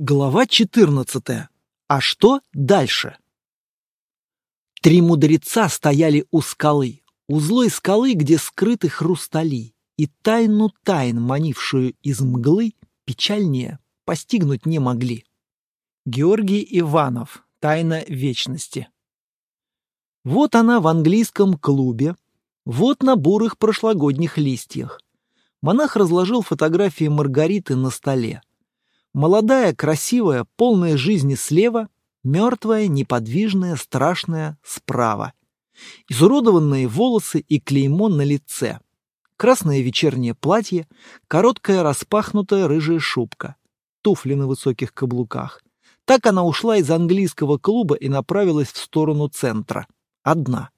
Глава 14. А что дальше? Три мудреца стояли у скалы, у злой скалы, где скрыты хрустали, и тайну тайн, манившую из мглы, печальнее постигнуть не могли. Георгий Иванов. Тайна вечности. Вот она в английском клубе, вот на бурых прошлогодних листьях. Монах разложил фотографии Маргариты на столе. Молодая, красивая, полная жизни слева, мертвая, неподвижная, страшная справа. Изуродованные волосы и клеймо на лице. Красное вечернее платье, короткая распахнутая рыжая шубка, туфли на высоких каблуках. Так она ушла из английского клуба и направилась в сторону центра. Одна.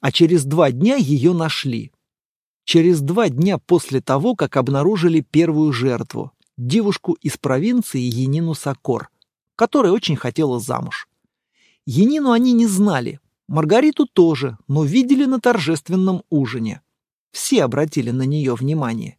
А через два дня ее нашли. Через два дня после того, как обнаружили первую жертву девушку из провинции Енину Сокор, которая очень хотела замуж. Енину они не знали, Маргариту тоже, но видели на торжественном ужине. Все обратили на нее внимание.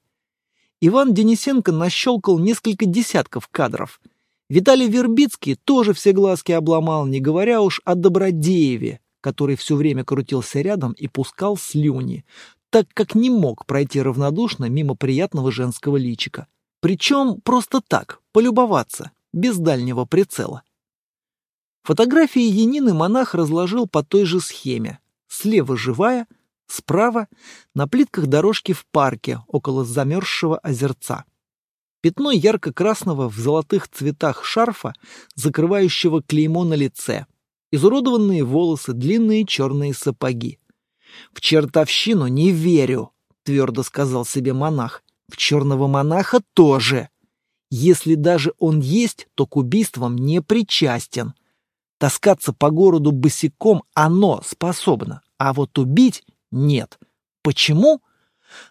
Иван Денисенко нащелкал несколько десятков кадров. Виталий Вербицкий тоже все глазки обломал, не говоря уж о Добродееве, который все время крутился рядом и пускал слюни, так как не мог пройти равнодушно мимо приятного женского личика. Причем просто так, полюбоваться, без дальнего прицела. Фотографии Янины монах разложил по той же схеме. Слева живая, справа на плитках дорожки в парке около замерзшего озерца. Пятно ярко-красного в золотых цветах шарфа, закрывающего клеймо на лице. Изуродованные волосы, длинные черные сапоги. «В чертовщину не верю», — твердо сказал себе монах. В черного монаха тоже. Если даже он есть, то к убийствам не причастен. Таскаться по городу босиком оно способно, а вот убить нет. Почему?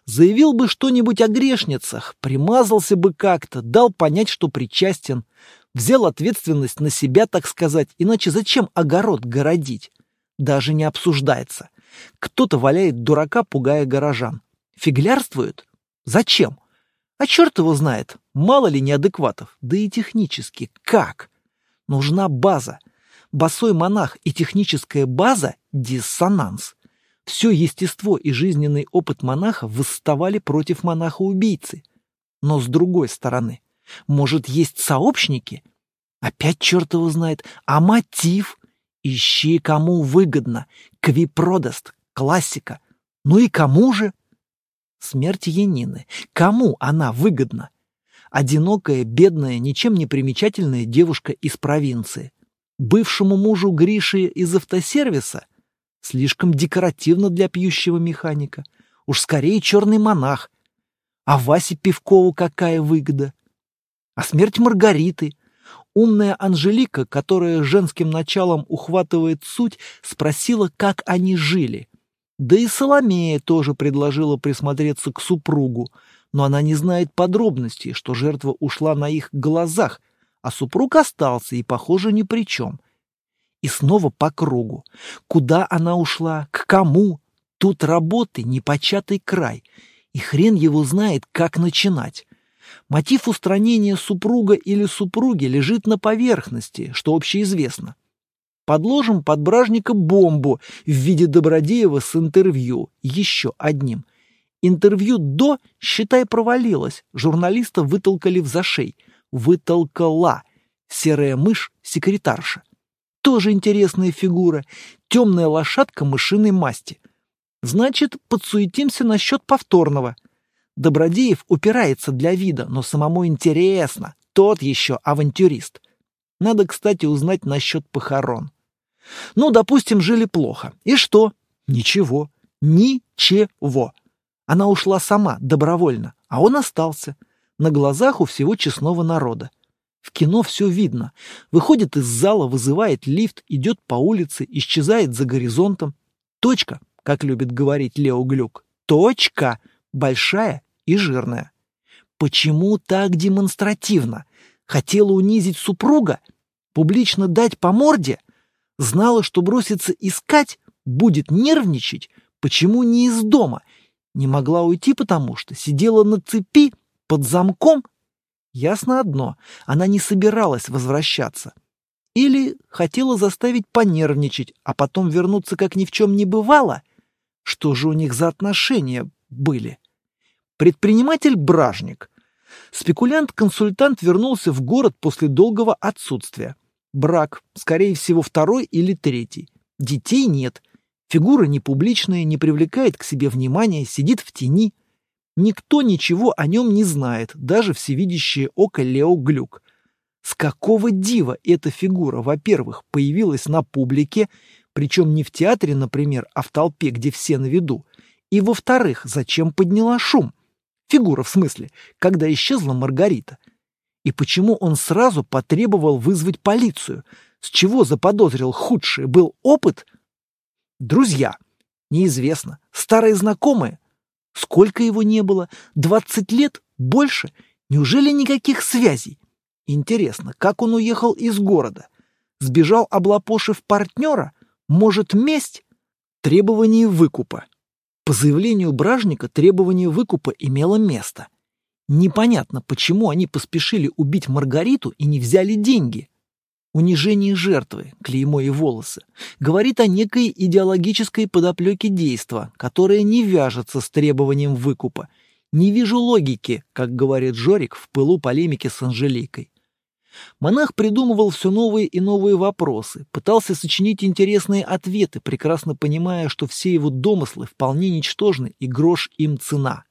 Заявил бы что-нибудь о грешницах, примазался бы как-то, дал понять, что причастен, взял ответственность на себя, так сказать, иначе зачем огород городить? Даже не обсуждается. Кто-то валяет дурака, пугая горожан. Фиглярствуют? Зачем? А черт его знает, мало ли неадекватов, да и технически. Как? Нужна база. Босой монах и техническая база – диссонанс. Все естество и жизненный опыт монаха восставали против монаха-убийцы. Но с другой стороны, может, есть сообщники? Опять черт его знает. А мотив? Ищи, кому выгодно. Квипродаст, классика. Ну и кому же? Смерть Янины. Кому она выгодна? Одинокая, бедная, ничем не примечательная девушка из провинции. Бывшему мужу Гриши из автосервиса? Слишком декоративно для пьющего механика. Уж скорее черный монах. А Васе Пивкову какая выгода? А смерть Маргариты? Умная Анжелика, которая женским началом ухватывает суть, спросила, как они жили. Да и Соломея тоже предложила присмотреться к супругу, но она не знает подробностей, что жертва ушла на их глазах, а супруг остался и, похоже, ни при чем. И снова по кругу. Куда она ушла? К кому? Тут работы непочатый край, и хрен его знает, как начинать. Мотив устранения супруга или супруги лежит на поверхности, что общеизвестно. Подложим под бражника бомбу в виде Добродеева с интервью, еще одним. Интервью до, считай, провалилось. Журналиста вытолкали в зашей. Вытолкала. Серая мышь — секретарша. Тоже интересная фигура. Темная лошадка мышиной масти. Значит, подсуетимся насчет повторного. Добродеев упирается для вида, но самому интересно. Тот еще авантюрист. Надо, кстати, узнать насчет похорон. Ну, допустим, жили плохо. И что? Ничего. Ничего. Она ушла сама, добровольно, а он остался. На глазах у всего честного народа. В кино все видно. Выходит из зала, вызывает лифт, идет по улице, исчезает за горизонтом. Точка, как любит говорить Лео Глюк. Точка. Большая и жирная. Почему так демонстративно? Хотела унизить супруга? Публично дать по морде? Знала, что бросится искать, будет нервничать. Почему не из дома? Не могла уйти, потому что сидела на цепи под замком. Ясно одно, она не собиралась возвращаться. Или хотела заставить понервничать, а потом вернуться, как ни в чем не бывало? Что же у них за отношения были? Предприниматель-бражник. Спекулянт-консультант вернулся в город после долгого отсутствия. Брак, скорее всего, второй или третий. Детей нет. Фигура не публичная, не привлекает к себе внимания, сидит в тени. Никто ничего о нем не знает, даже всевидящее око Лео Глюк. С какого дива эта фигура, во-первых, появилась на публике, причем не в театре, например, а в толпе, где все на виду, и, во-вторых, зачем подняла шум? Фигура в смысле, когда исчезла Маргарита. И почему он сразу потребовал вызвать полицию? С чего заподозрил худшее? Был опыт? Друзья. Неизвестно. Старые знакомые. Сколько его не было? Двадцать лет? Больше? Неужели никаких связей? Интересно, как он уехал из города? Сбежал, облапошив партнера? Может, месть? Требование выкупа. По заявлению Бражника требование выкупа имело место. Непонятно, почему они поспешили убить Маргариту и не взяли деньги. Унижение жертвы, клеймо и волосы, говорит о некой идеологической подоплеке действа, которая не вяжется с требованием выкупа. Не вижу логики, как говорит Жорик в пылу полемики с Анжеликой. Монах придумывал все новые и новые вопросы, пытался сочинить интересные ответы, прекрасно понимая, что все его домыслы вполне ничтожны и грош им цена.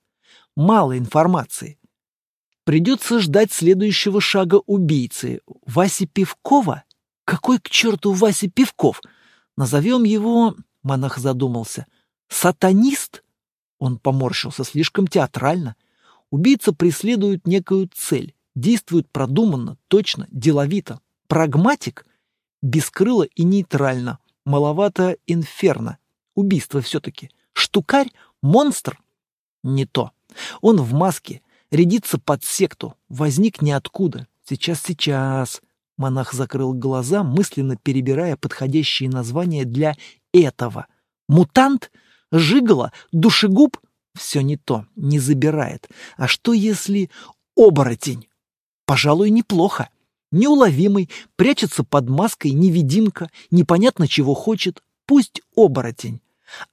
Мало информации. Придется ждать следующего шага убийцы. Васи Пивкова? Какой к черту Васи Пивков? Назовем его, монах задумался, сатанист? Он поморщился слишком театрально. Убийца преследует некую цель действует продуманно, точно, деловито. Прагматик? Бескрыло и нейтрально. Маловато инферно. Убийство все-таки. Штукарь? Монстр? Не то. Он в маске, рядится под секту, возник ниоткуда. Сейчас, сейчас. Монах закрыл глаза, мысленно перебирая подходящие названия для этого. Мутант? Жигало? Душегуб? Все не то, не забирает. А что если оборотень? Пожалуй, неплохо. Неуловимый, прячется под маской невидимка, непонятно чего хочет, пусть оборотень.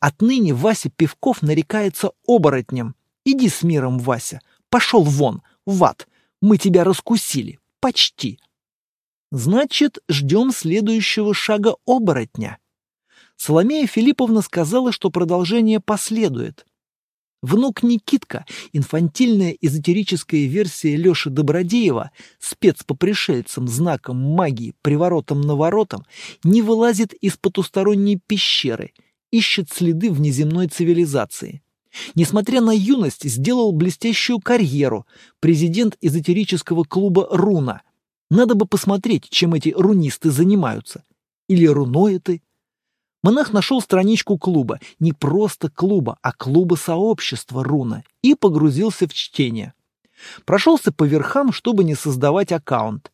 Отныне Вася Пивков нарекается оборотнем. Иди с миром, Вася. Пошел вон, в ад. Мы тебя раскусили. Почти. Значит, ждем следующего шага оборотня. Соломея Филипповна сказала, что продолжение последует. Внук Никитка, инфантильная эзотерическая версия Лёши Добродеева, спец по пришельцам, знаком магии, приворотом-наворотом, не вылазит из потусторонней пещеры, ищет следы внеземной цивилизации. Несмотря на юность, сделал блестящую карьеру, президент эзотерического клуба «Руна». Надо бы посмотреть, чем эти рунисты занимаются. Или руноиты, Монах нашел страничку клуба, не просто клуба, а клуба сообщества Руна, и погрузился в чтение. Прошелся по верхам, чтобы не создавать аккаунт.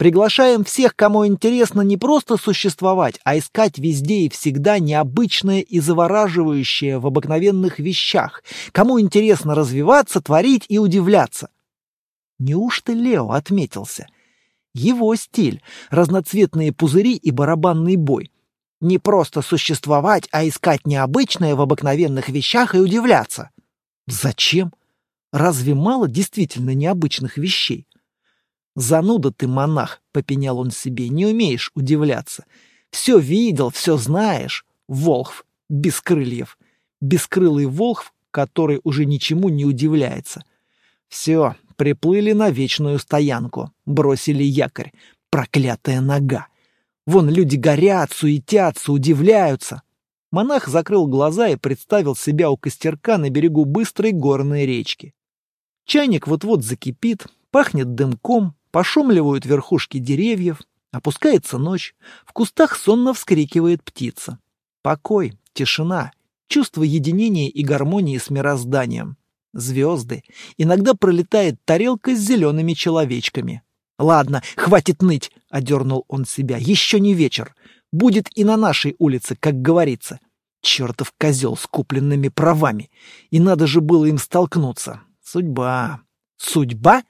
Приглашаем всех, кому интересно не просто существовать, а искать везде и всегда необычное и завораживающее в обыкновенных вещах, кому интересно развиваться, творить и удивляться. Неужто Лео отметился? Его стиль — разноцветные пузыри и барабанный бой — не просто существовать, а искать необычное в обыкновенных вещах и удивляться. Зачем? Разве мало действительно необычных вещей? Зануда ты, монах, попенял он себе, не умеешь удивляться. Все видел, все знаешь. Волхв, без крыльев. Бескрылый волхв, который уже ничему не удивляется. Все, приплыли на вечную стоянку, бросили якорь. Проклятая нога. Вон люди горят, суетятся, удивляются. Монах закрыл глаза и представил себя у костерка на берегу быстрой горной речки. Чайник вот-вот закипит, пахнет дымком, пошумливают верхушки деревьев, опускается ночь, в кустах сонно вскрикивает птица. Покой, тишина, чувство единения и гармонии с мирозданием. Звезды. Иногда пролетает тарелка с зелеными человечками. «Ладно, хватит ныть!» — одернул он себя. «Еще не вечер. Будет и на нашей улице, как говорится. Чертов козел с купленными правами. И надо же было им столкнуться. Судьба. Судьба?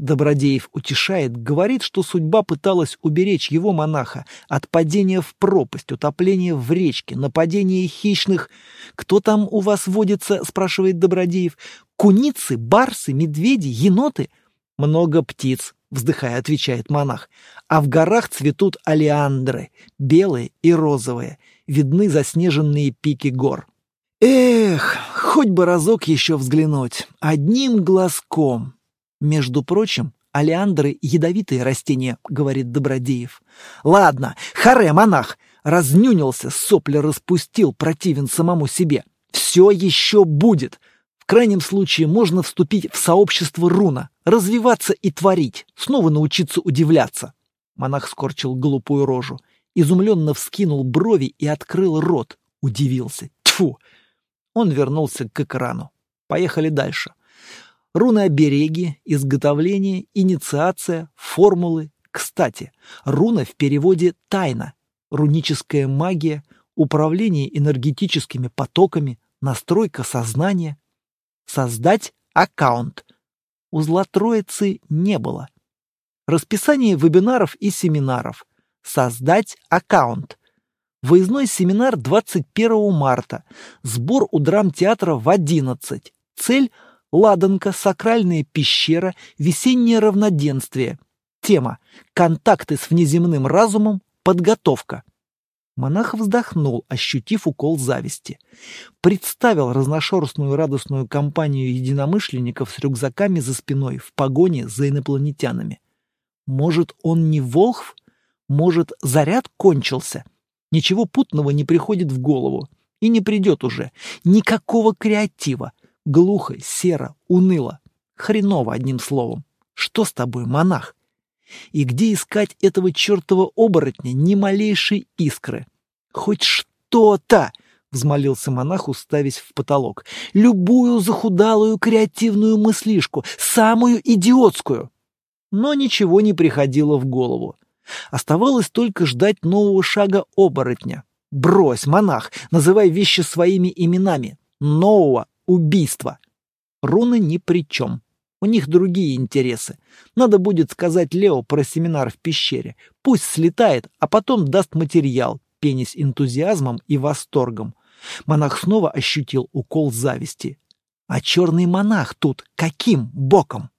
Добродеев утешает, говорит, что судьба пыталась уберечь его монаха от падения в пропасть, утопления в речке, нападения хищных... «Кто там у вас водится?» — спрашивает Добродеев. «Куницы, барсы, медведи, еноты?» «Много птиц», — вздыхая, отвечает монах. «А в горах цветут алиандры, белые и розовые. Видны заснеженные пики гор». «Эх, хоть бы разок еще взглянуть, одним глазком». Между прочим, алиандры — ядовитые растения, говорит Добродеев. Ладно, харе, монах, разнюнился, сопли распустил, противен самому себе. Все еще будет. В крайнем случае можно вступить в сообщество руна, развиваться и творить, снова научиться удивляться. Монах скорчил глупую рожу, изумленно вскинул брови и открыл рот. Удивился. Тьфу! Он вернулся к экрану. Поехали дальше. Руны-обереги, изготовление, инициация, формулы. Кстати, руна в переводе «тайна», руническая магия, управление энергетическими потоками, настройка сознания. Создать аккаунт. Узла Троицы не было. Расписание вебинаров и семинаров. Создать аккаунт. Выездной семинар 21 марта. Сбор у драмтеатра в 11. Цель – Ладанка, сакральная пещера, весеннее равноденствие. Тема «Контакты с внеземным разумом. Подготовка». Монах вздохнул, ощутив укол зависти. Представил разношерстную радостную компанию единомышленников с рюкзаками за спиной в погоне за инопланетянами. Может, он не Волхв? Может, заряд кончился? Ничего путного не приходит в голову. И не придет уже. Никакого креатива. Глухо, серо, уныло. Хреново, одним словом. Что с тобой, монах? И где искать этого чертова оборотня ни малейшей искры? Хоть что-то! — взмолился монах, уставясь в потолок. «Любую захудалую креативную мыслишку, самую идиотскую!» Но ничего не приходило в голову. Оставалось только ждать нового шага оборотня. «Брось, монах, называй вещи своими именами. Нового убийство. Руны ни при чем. У них другие интересы. Надо будет сказать Лео про семинар в пещере. Пусть слетает, а потом даст материал, пенясь энтузиазмом и восторгом. Монах снова ощутил укол зависти. А черный монах тут каким боком?